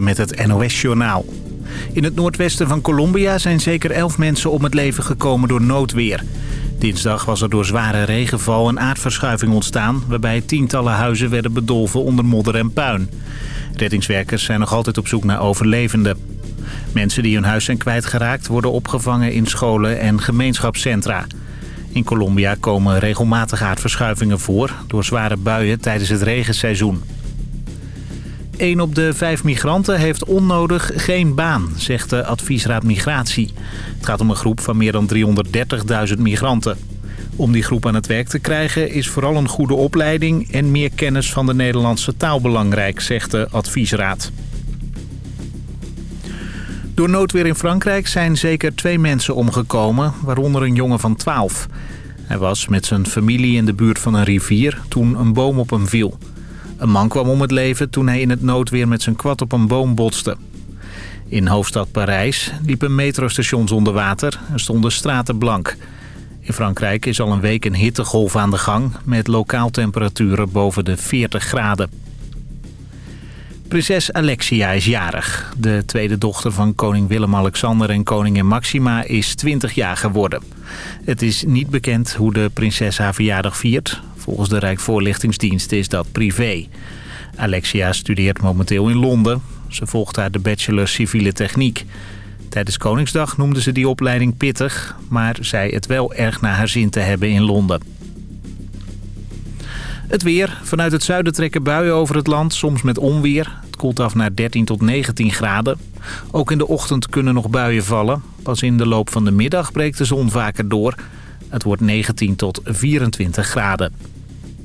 met het NOS-journaal. In het noordwesten van Colombia zijn zeker elf mensen om het leven gekomen door noodweer. Dinsdag was er door zware regenval een aardverschuiving ontstaan... waarbij tientallen huizen werden bedolven onder modder en puin. Reddingswerkers zijn nog altijd op zoek naar overlevenden. Mensen die hun huis zijn kwijtgeraakt worden opgevangen in scholen en gemeenschapscentra. In Colombia komen regelmatig aardverschuivingen voor... door zware buien tijdens het regenseizoen. Een op de vijf migranten heeft onnodig geen baan, zegt de adviesraad Migratie. Het gaat om een groep van meer dan 330.000 migranten. Om die groep aan het werk te krijgen is vooral een goede opleiding... en meer kennis van de Nederlandse taal belangrijk, zegt de adviesraad. Door noodweer in Frankrijk zijn zeker twee mensen omgekomen, waaronder een jongen van 12. Hij was met zijn familie in de buurt van een rivier toen een boom op hem viel. Een man kwam om het leven toen hij in het noodweer met zijn kwad op een boom botste. In hoofdstad Parijs liepen metrostations onder water en stonden straten blank. In Frankrijk is al een week een hittegolf aan de gang... met lokaal temperaturen boven de 40 graden. Prinses Alexia is jarig. De tweede dochter van koning Willem-Alexander en koningin Maxima is 20 jaar geworden. Het is niet bekend hoe de prinses haar verjaardag viert. Volgens de Rijksvoorlichtingsdienst is dat privé. Alexia studeert momenteel in Londen. Ze volgt daar de bachelor civiele techniek. Tijdens Koningsdag noemde ze die opleiding pittig... maar zei het wel erg naar haar zin te hebben in Londen. Het weer. Vanuit het zuiden trekken buien over het land, soms met onweer. Het koelt af naar 13 tot 19 graden. Ook in de ochtend kunnen nog buien vallen. Pas in de loop van de middag breekt de zon vaker door. Het wordt 19 tot 24 graden.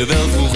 Je wel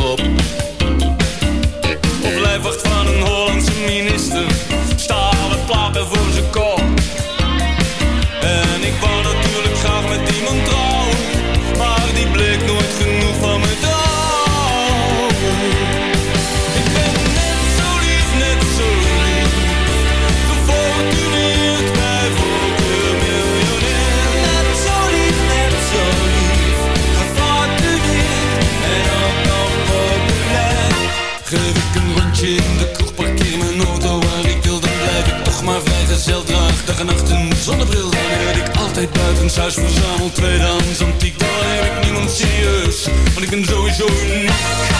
altijd buitenshuis, verzamel tweedehands antiek Dan heb ik niemand serieus, want ik ben sowieso uniek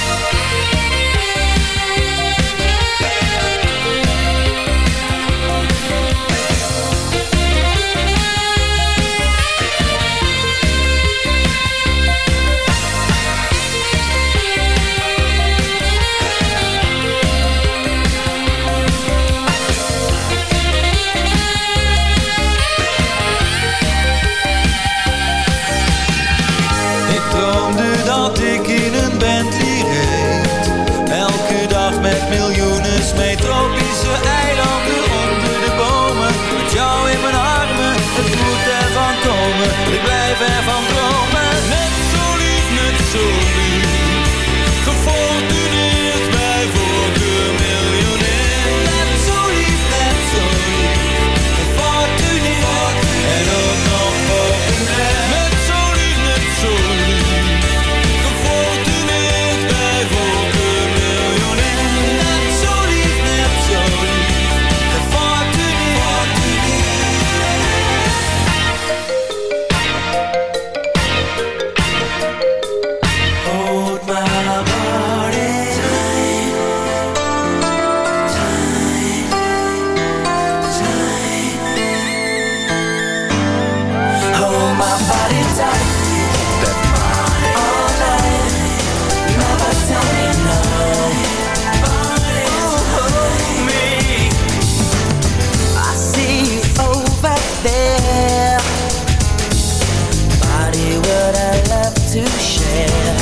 to share.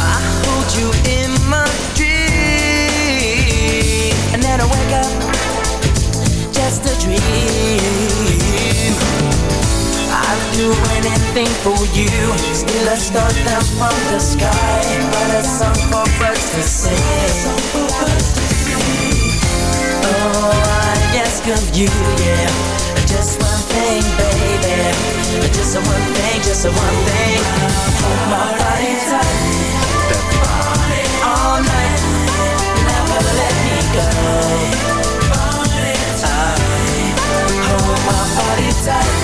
I hold you in my and then I wake up just a dream. I'd do anything for you. From the sky, but a song for birds to sing. Oh, I ask of you, yeah, just one thing, baby. Just a one thing, just a one thing. Hold my body tight All night. Never let me go. Hold my body tight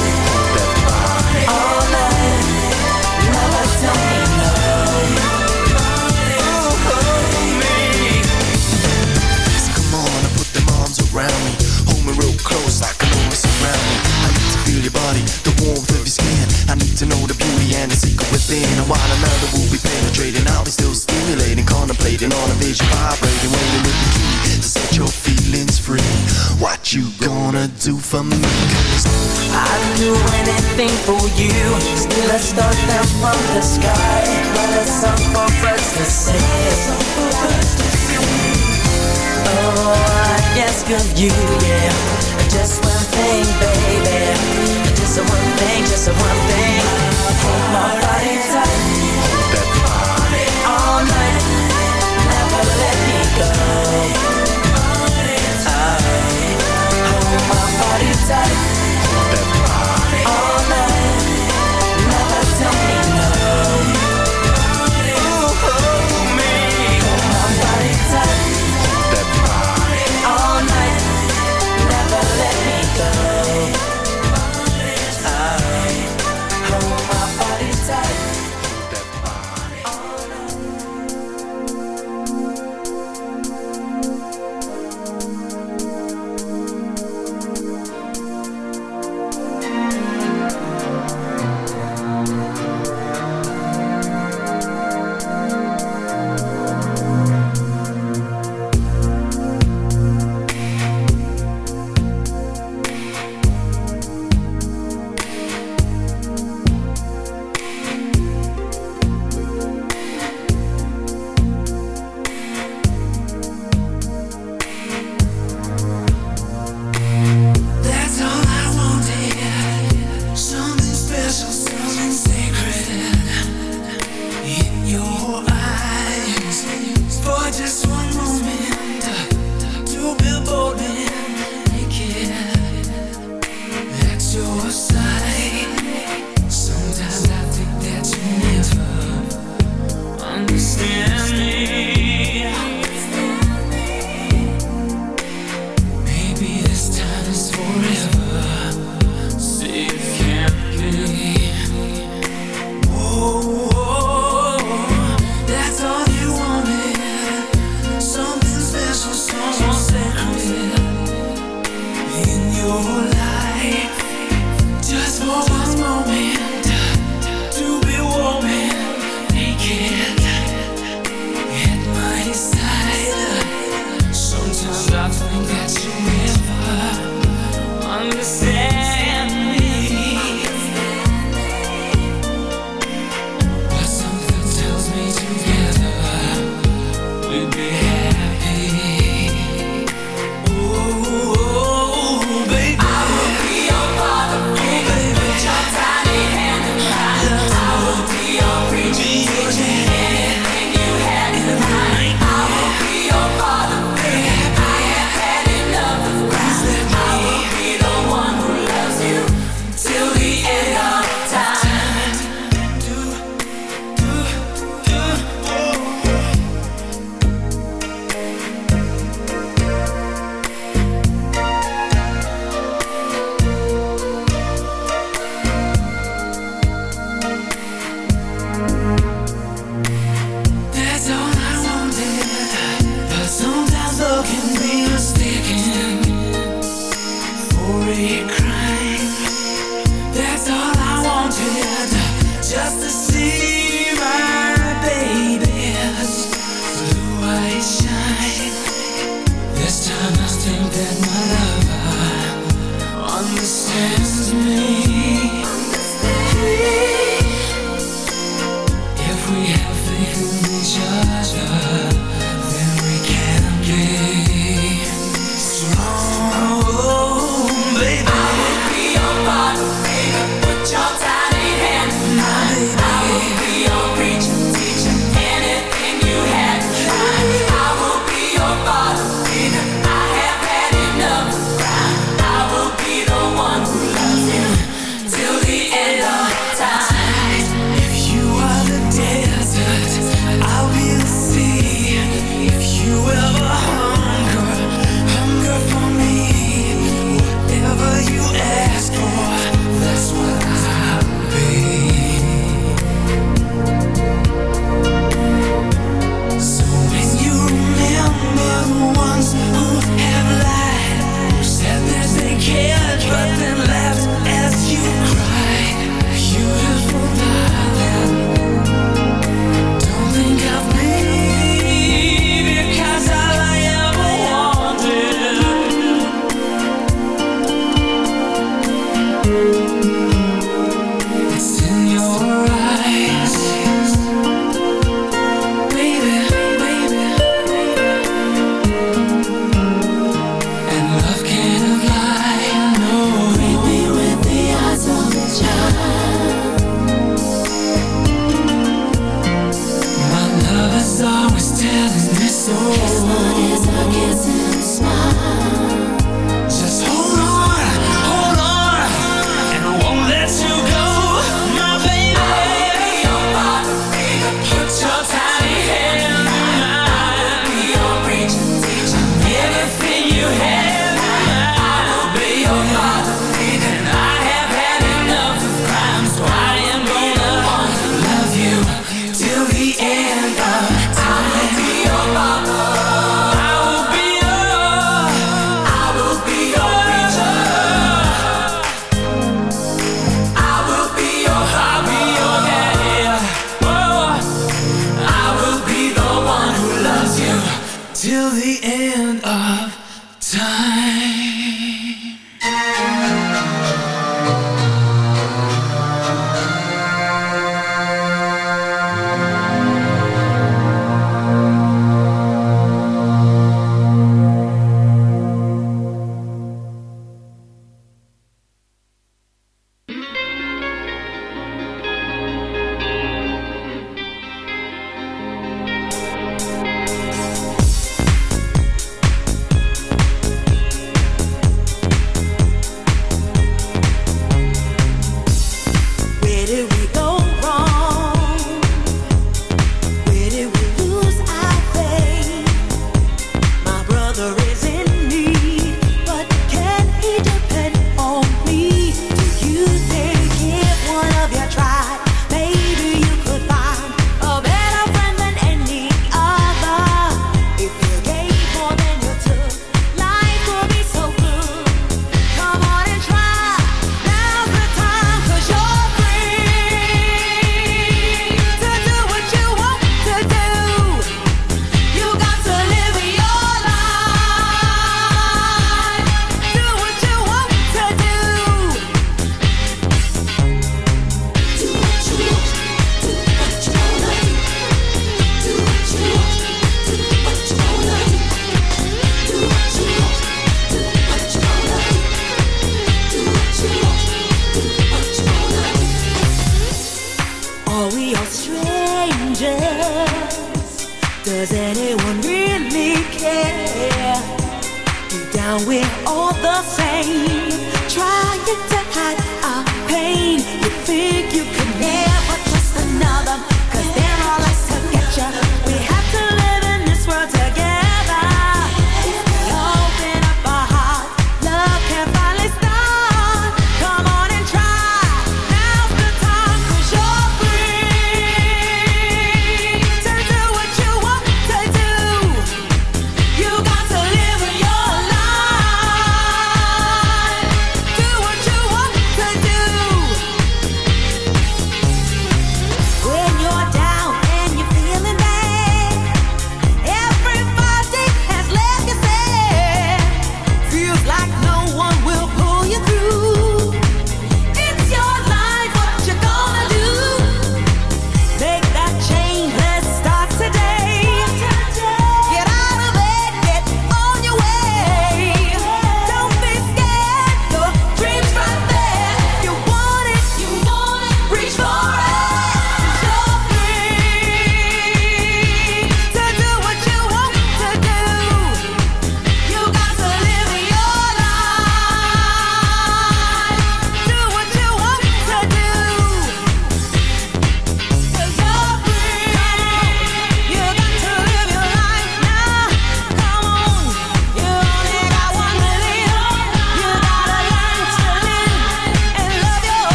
penetrating still stimulating, contemplating on a vision Vibrating, waiting with the key To set your feelings free. What you gonna do for me? I'd do anything for you. Still a star down from the sky. But a song for birds to sing. Oh, I ask of you, yeah. Just one thing, baby. Just one thing, just one thing. Hold my body tight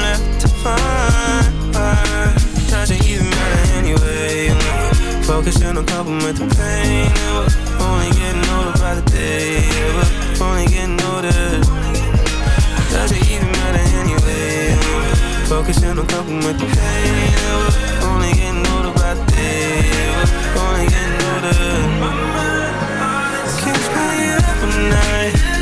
left to find. Does it even matter anyway? Focusing on coping with the pain. Yeah, only getting older by the day. Yeah, only getting older. Does it even matter anyway? Focusing on coping with the pain. Yeah, only getting older by the day. Yeah, only getting older. Can't spend up at night.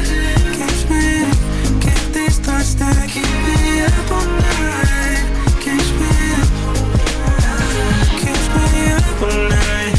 all night.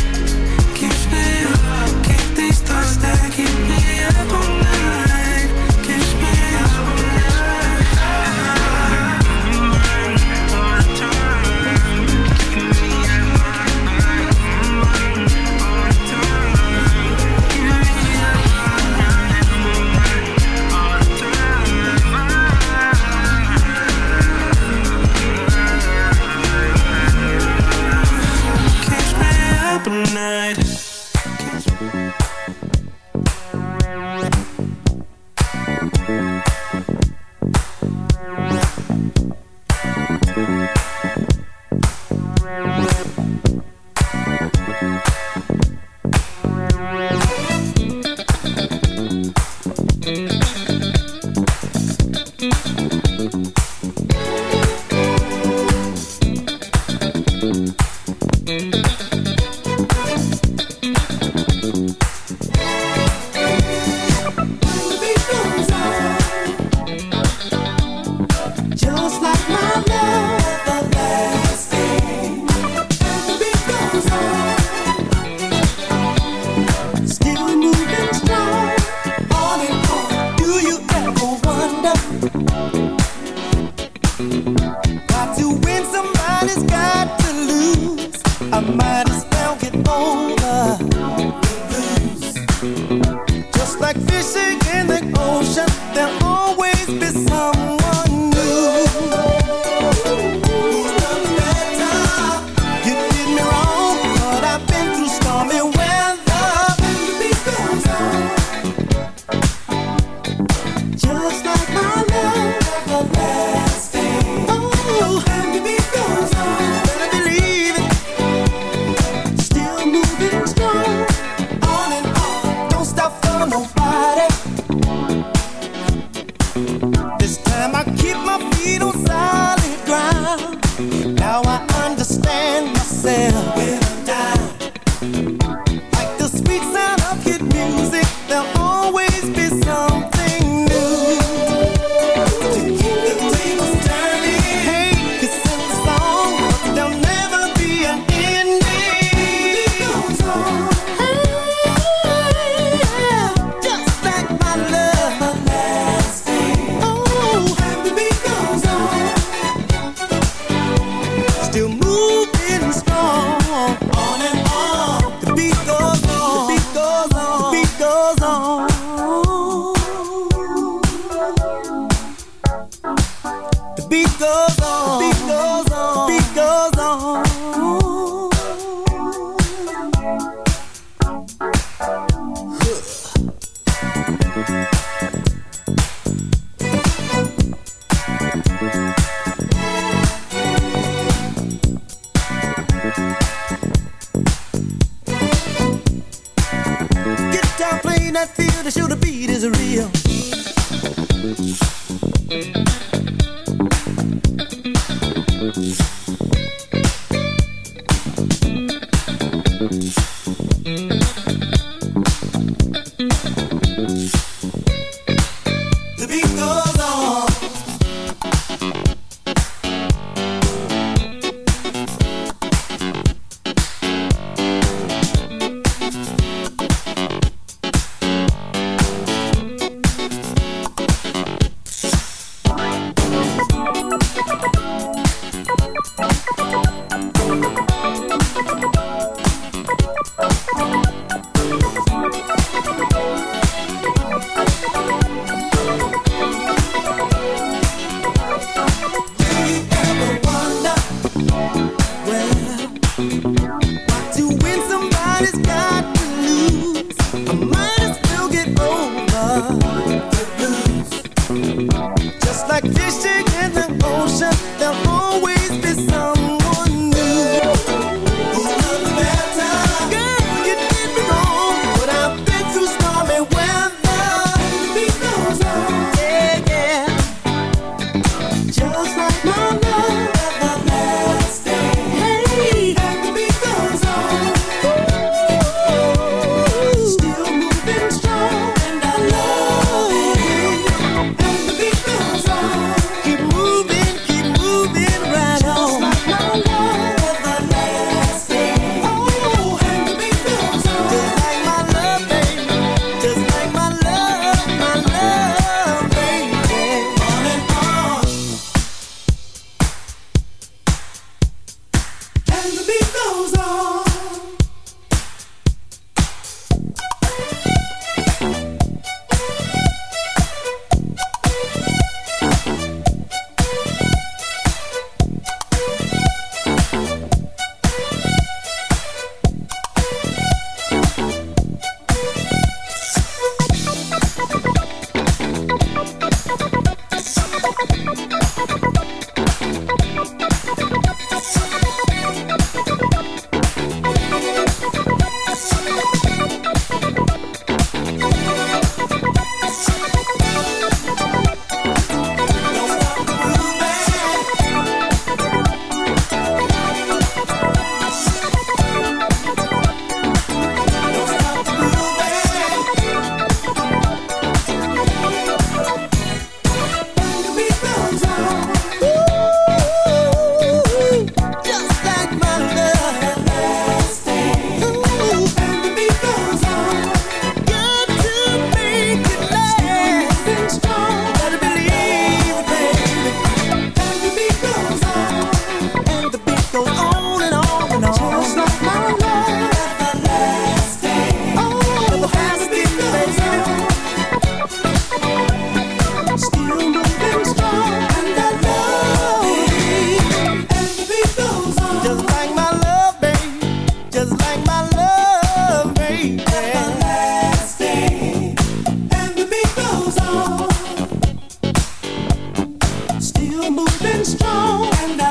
That feel to the beat song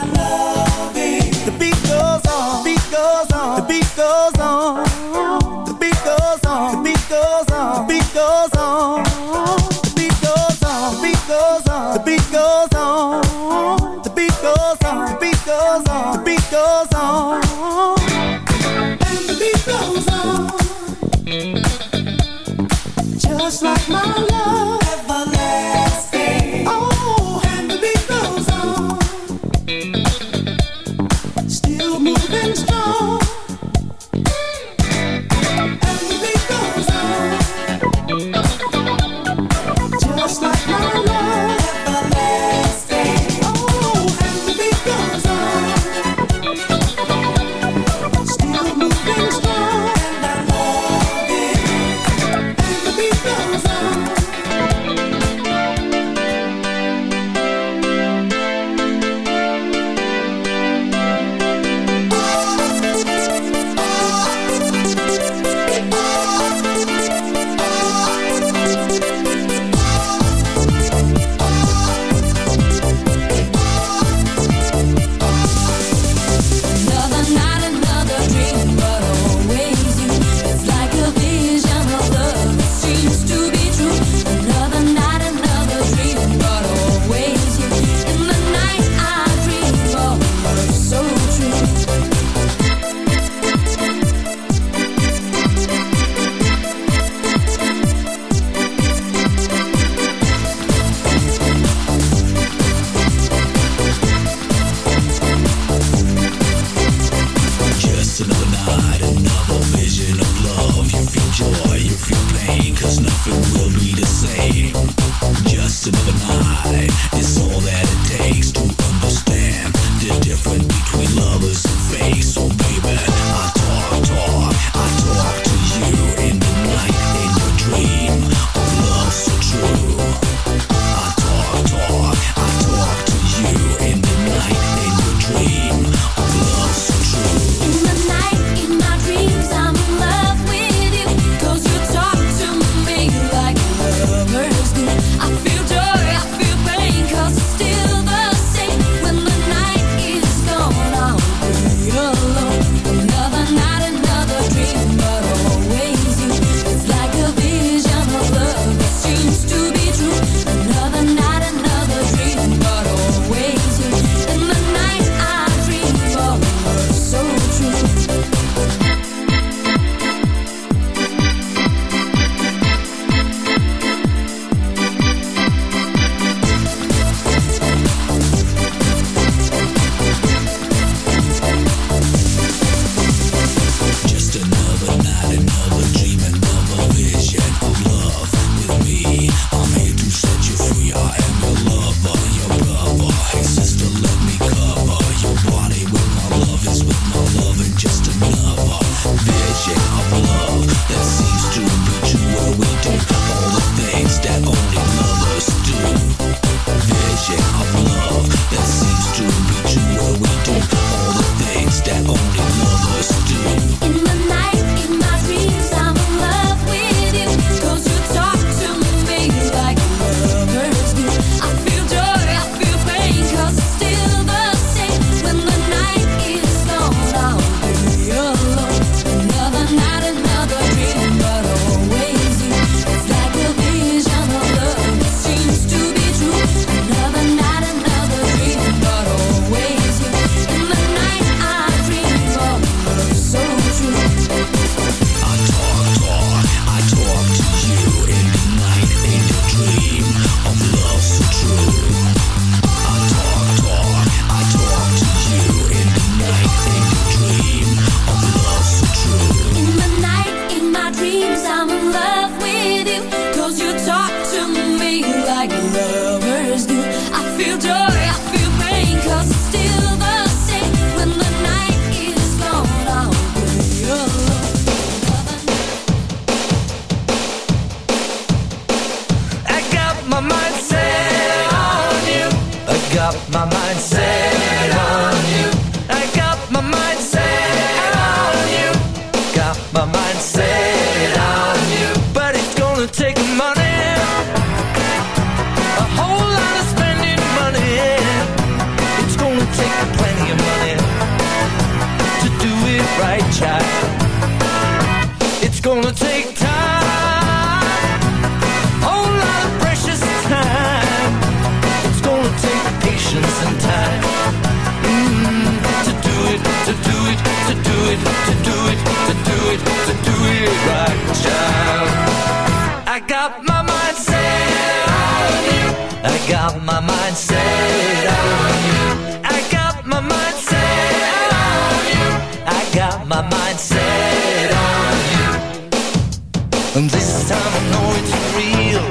And this time I know it's real.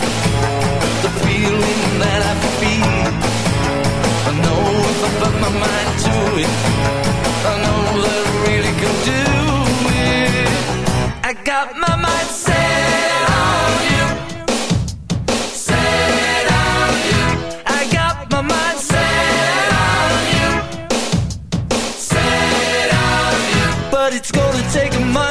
The feeling that I feel. I know if I put my mind to it I know that I really can do it. I got my mind set on you. Set on you. I got my mind set on you. Set on you. But it's gonna take a month.